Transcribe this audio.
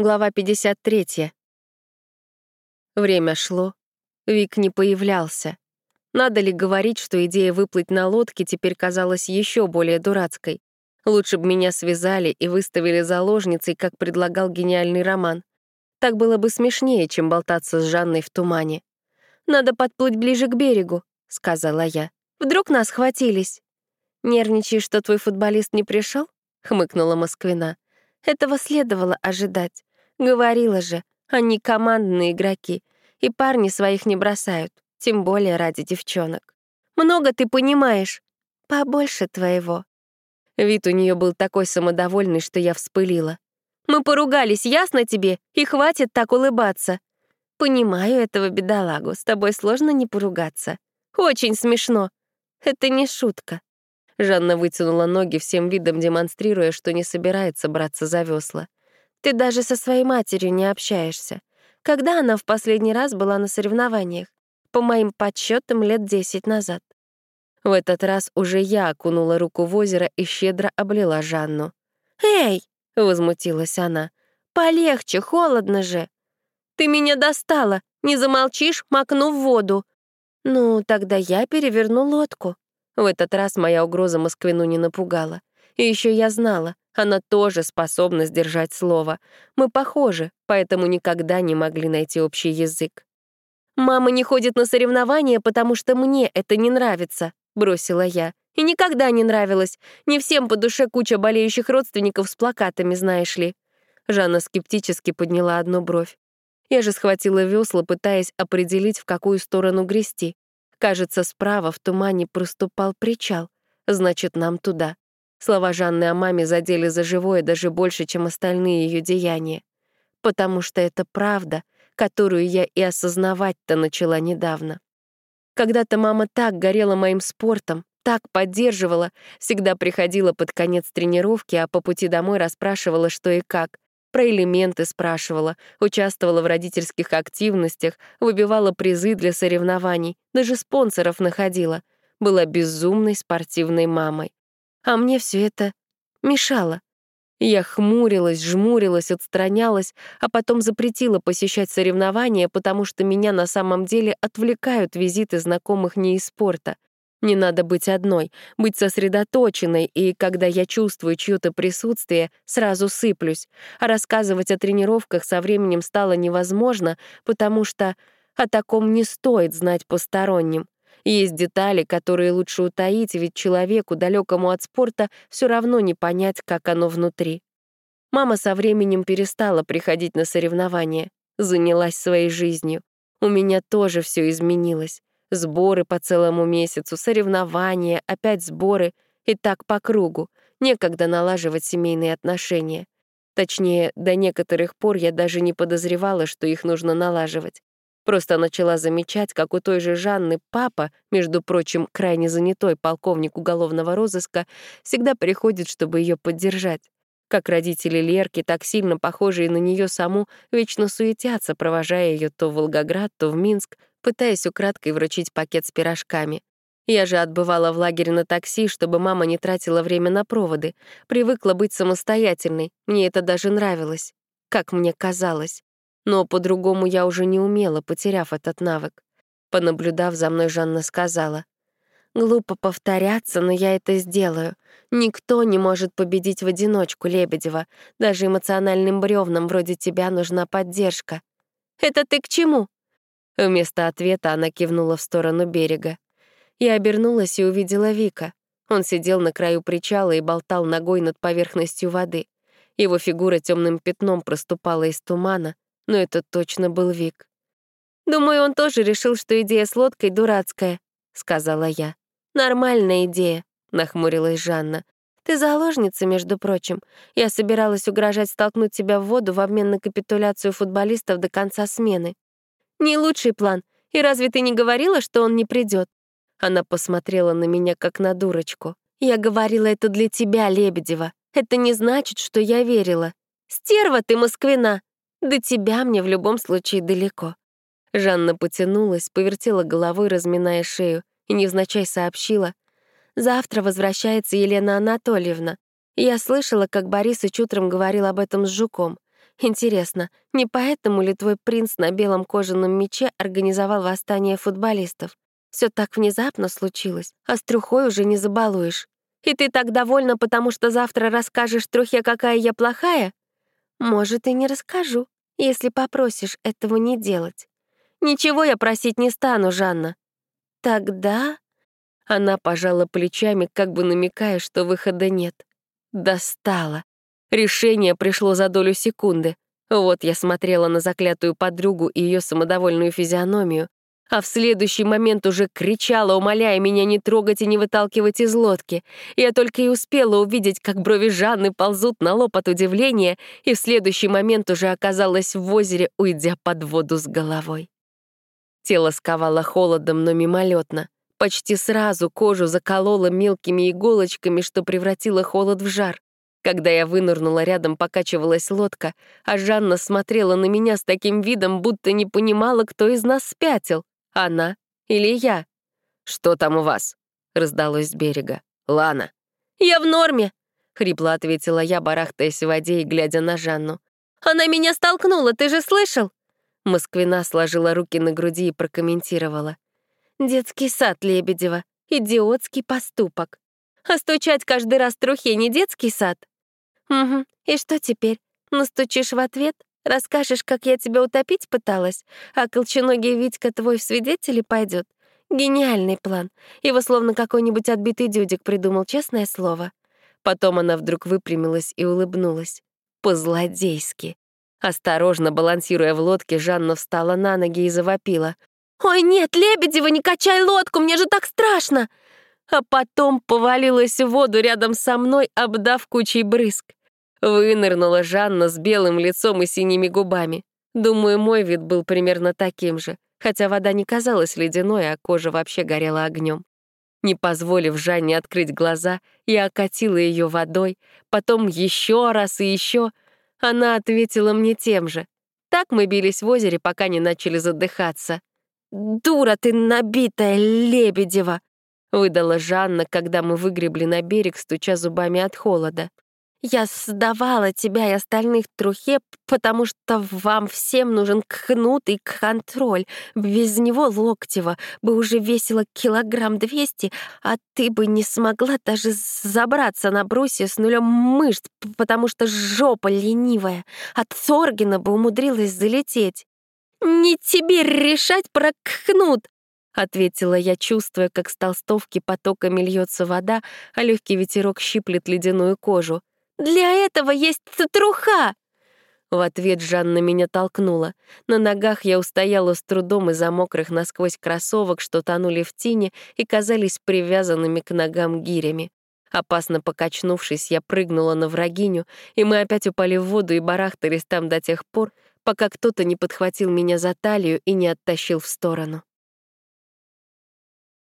Глава 53. Время шло. Вик не появлялся. Надо ли говорить, что идея выплыть на лодке теперь казалась еще более дурацкой? Лучше бы меня связали и выставили заложницей, как предлагал гениальный роман. Так было бы смешнее, чем болтаться с Жанной в тумане. «Надо подплыть ближе к берегу», — сказала я. «Вдруг нас хватились?» «Нервничаешь, что твой футболист не пришел? хмыкнула Москвина. «Этого следовало ожидать. Говорила же, они командные игроки, и парни своих не бросают, тем более ради девчонок. Много ты понимаешь. Побольше твоего. Вид у нее был такой самодовольный, что я вспылила. Мы поругались, ясно тебе? И хватит так улыбаться. Понимаю этого бедолагу, с тобой сложно не поругаться. Очень смешно. Это не шутка. Жанна вытянула ноги всем видом, демонстрируя, что не собирается браться за весла. Ты даже со своей матерью не общаешься. Когда она в последний раз была на соревнованиях? По моим подсчетам, лет десять назад. В этот раз уже я окунула руку в озеро и щедро облила Жанну. «Эй!» — возмутилась она. «Полегче, холодно же!» «Ты меня достала! Не замолчишь, макну в воду!» «Ну, тогда я переверну лодку». В этот раз моя угроза Москвину не напугала. И еще я знала, она тоже способна сдержать слово. Мы похожи, поэтому никогда не могли найти общий язык. «Мама не ходит на соревнования, потому что мне это не нравится», — бросила я. «И никогда не нравилось. Не всем по душе куча болеющих родственников с плакатами, знаешь ли». Жанна скептически подняла одну бровь. Я же схватила весла, пытаясь определить, в какую сторону грести. Кажется, справа в тумане проступал причал. Значит, нам туда. Слова Жанны о маме задели за живое даже больше, чем остальные ее деяния. Потому что это правда, которую я и осознавать-то начала недавно. Когда-то мама так горела моим спортом, так поддерживала, всегда приходила под конец тренировки, а по пути домой расспрашивала, что и как. Про элементы спрашивала, участвовала в родительских активностях, выбивала призы для соревнований, даже спонсоров находила. Была безумной спортивной мамой а мне все это мешало. Я хмурилась, жмурилась, отстранялась, а потом запретила посещать соревнования, потому что меня на самом деле отвлекают визиты знакомых не из спорта. Не надо быть одной, быть сосредоточенной, и когда я чувствую чьё-то присутствие, сразу сыплюсь. А рассказывать о тренировках со временем стало невозможно, потому что о таком не стоит знать посторонним. Есть детали, которые лучше утаить, ведь человеку, далекому от спорта, все равно не понять, как оно внутри. Мама со временем перестала приходить на соревнования, занялась своей жизнью. У меня тоже все изменилось. Сборы по целому месяцу, соревнования, опять сборы, и так по кругу. Некогда налаживать семейные отношения. Точнее, до некоторых пор я даже не подозревала, что их нужно налаживать. Просто начала замечать, как у той же Жанны папа, между прочим, крайне занятой полковник уголовного розыска, всегда приходит, чтобы ее поддержать. Как родители Лерки, так сильно похожие на нее саму, вечно суетятся, провожая ее то в Волгоград, то в Минск, пытаясь украдкой вручить пакет с пирожками. Я же отбывала в лагере на такси, чтобы мама не тратила время на проводы. Привыкла быть самостоятельной, мне это даже нравилось. Как мне казалось. Но по-другому я уже не умела, потеряв этот навык. Понаблюдав за мной, Жанна сказала, «Глупо повторяться, но я это сделаю. Никто не может победить в одиночку, Лебедева. Даже эмоциональным бревнам вроде тебя нужна поддержка». «Это ты к чему?» Вместо ответа она кивнула в сторону берега. Я обернулась и увидела Вика. Он сидел на краю причала и болтал ногой над поверхностью воды. Его фигура темным пятном проступала из тумана, но это точно был Вик. «Думаю, он тоже решил, что идея с лодкой дурацкая», — сказала я. «Нормальная идея», — нахмурилась Жанна. «Ты заложница, между прочим. Я собиралась угрожать столкнуть тебя в воду в обмен на капитуляцию футболистов до конца смены. Не лучший план. И разве ты не говорила, что он не придет? Она посмотрела на меня, как на дурочку. «Я говорила это для тебя, Лебедева. Это не значит, что я верила. Стерва ты, москвина!» До тебя мне в любом случае далеко». Жанна потянулась, повертела головой, разминая шею, и невзначай сообщила. «Завтра возвращается Елена Анатольевна. Я слышала, как Борисыч утром говорил об этом с Жуком. Интересно, не поэтому ли твой принц на белом кожаном мече организовал восстание футболистов? Все так внезапно случилось, а с трухой уже не забалуешь. И ты так довольна, потому что завтра расскажешь трухе, какая я плохая? Может, и не расскажу, если попросишь этого не делать. Ничего я просить не стану, Жанна. Тогда... Она пожала плечами, как бы намекая, что выхода нет. Достала. Решение пришло за долю секунды. Вот я смотрела на заклятую подругу и ее самодовольную физиономию, а в следующий момент уже кричала, умоляя меня не трогать и не выталкивать из лодки. Я только и успела увидеть, как брови Жанны ползут на лоб от удивления, и в следующий момент уже оказалась в озере, уйдя под воду с головой. Тело сковало холодом, но мимолетно. Почти сразу кожу закололо мелкими иголочками, что превратило холод в жар. Когда я вынырнула, рядом покачивалась лодка, а Жанна смотрела на меня с таким видом, будто не понимала, кто из нас спятил. Она или я? «Что там у вас?» — раздалось с берега. «Лана». «Я в норме», — хрипло ответила я, барахтаясь в воде и глядя на Жанну. «Она меня столкнула, ты же слышал?» Москвина сложила руки на груди и прокомментировала. «Детский сад Лебедева. Идиотский поступок. А стучать каждый раз трухе не детский сад?» «Угу. И что теперь? Настучишь в ответ? Расскажешь, как я тебя утопить пыталась? А колченогий Витька твой в свидетели пойдет? Гениальный план. Его словно какой-нибудь отбитый дюдик придумал, честное слово». Потом она вдруг выпрямилась и улыбнулась. По-злодейски. Осторожно балансируя в лодке, Жанна встала на ноги и завопила. «Ой, нет, Лебедева, не качай лодку, мне же так страшно!» А потом повалилась в воду рядом со мной, обдав кучей брызг. Вынырнула Жанна с белым лицом и синими губами. Думаю, мой вид был примерно таким же, хотя вода не казалась ледяной, а кожа вообще горела огнем. Не позволив Жанне открыть глаза, я окатила ее водой, потом еще раз и еще — она ответила мне тем же. Так мы бились в озере, пока не начали задыхаться. «Дура ты набитая, Лебедева!» — выдала Жанна, когда мы выгребли на берег, стуча зубами от холода. Я сдавала тебя и остальных трухе, потому что вам всем нужен кнут и контроль. Без него Локтева бы уже весила килограмм двести, а ты бы не смогла даже забраться на брусья с нулем мышц, потому что жопа ленивая. От Соргина бы умудрилась залететь. «Не тебе решать про кнут!» — ответила я, чувствуя, как с толстовки потоками льется вода, а легкий ветерок щиплет ледяную кожу. Для этого есть труха!» В ответ Жанна меня толкнула. На ногах я устояла с трудом из-за мокрых насквозь кроссовок, что тонули в тине и казались привязанными к ногам гирями. Опасно покачнувшись, я прыгнула на врагиню, и мы опять упали в воду и барахтались там до тех пор, пока кто-то не подхватил меня за талию и не оттащил в сторону.